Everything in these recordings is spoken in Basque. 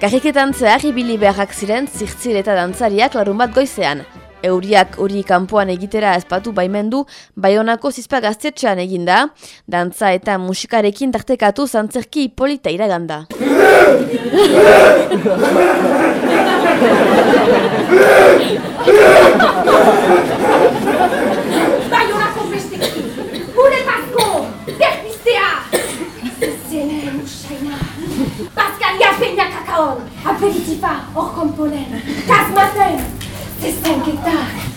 Karriketan zehar ibili beharrak ziren zirtzil eta dantzariak larun bat goizean. Euriak hori kanpoan egitera ezpatu baimendu Baionako zizpa gaztetxean eginda, dantza eta musikarekin tartekatu zantzerki polita iraganda. Appetitiva orcom pollen. Casse ma zezenketak!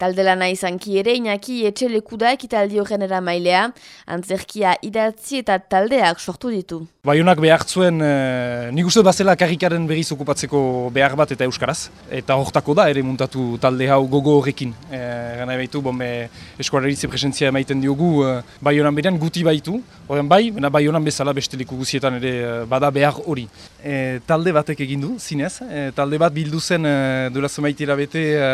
Taldelana izanki ere inaki etxe lekuda ekitaldi horren mailea, antzerkia idatzi eta taldeak sortu ditu. Baionak behar zuen, e, nik uste bazela karrikaren berriz okupatzeko behar bat eta euskaraz. Eta hortako da ere muntatu talde hau gogo horrekin. E, Gana baitu, bon, e, eskualaritze presentzia emaiten diogu e, Baionan berean guti baitu. Horren bai, bena Baionan bezala beste leku guzietan ere bada behar hori. E, talde batek egin du, zinez. E, talde bat bildu zen e, duela zemaitera bete e,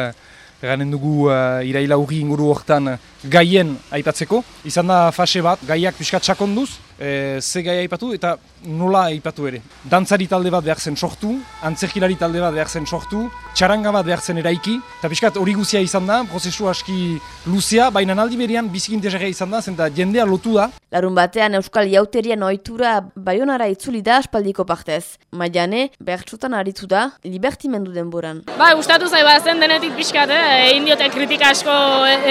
Ganen dugu uh, iraila urri inguru hortan gaien aipatzeko. Izan da fase bat, gaiak pixkat sakonduz, e, ze gai aipatu eta nola aipatu ere. Dantzari talde bat behar zen sortu, antzerkilari talde bat behar zen sortu, txaranga bat behar zen eraiki, eta pixkat hori guzia izan da, prozesu aski luzea, baina aldi berean bizikin izan da, zenta jendea lotu da. Larun batean Euskal Jauterien ohitura Baionara itzuli da aspaldiko partez. Maiane, bertsutan aritu da, libertimendu denboran. Ba, gustatu zai zen denetik pixkat, eh? egin diote kritika asko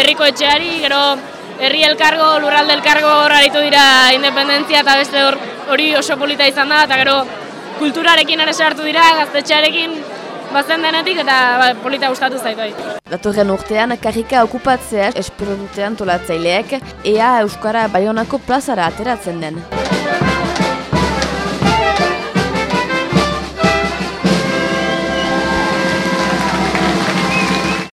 herriko etxeari, gero herri elkargo, lurralde elkargo horaritu dira independentzia eta beste hori oso polita izan da, eta gero kulturarekin ere sartu dira, gaztetxearekin bazen denetik eta ba, polita gustatu zaitu. Bai. Datorren urtean, karrika okupatzea espero dute antolatzaileek, ea Euskara Baionako plazara ateratzen den.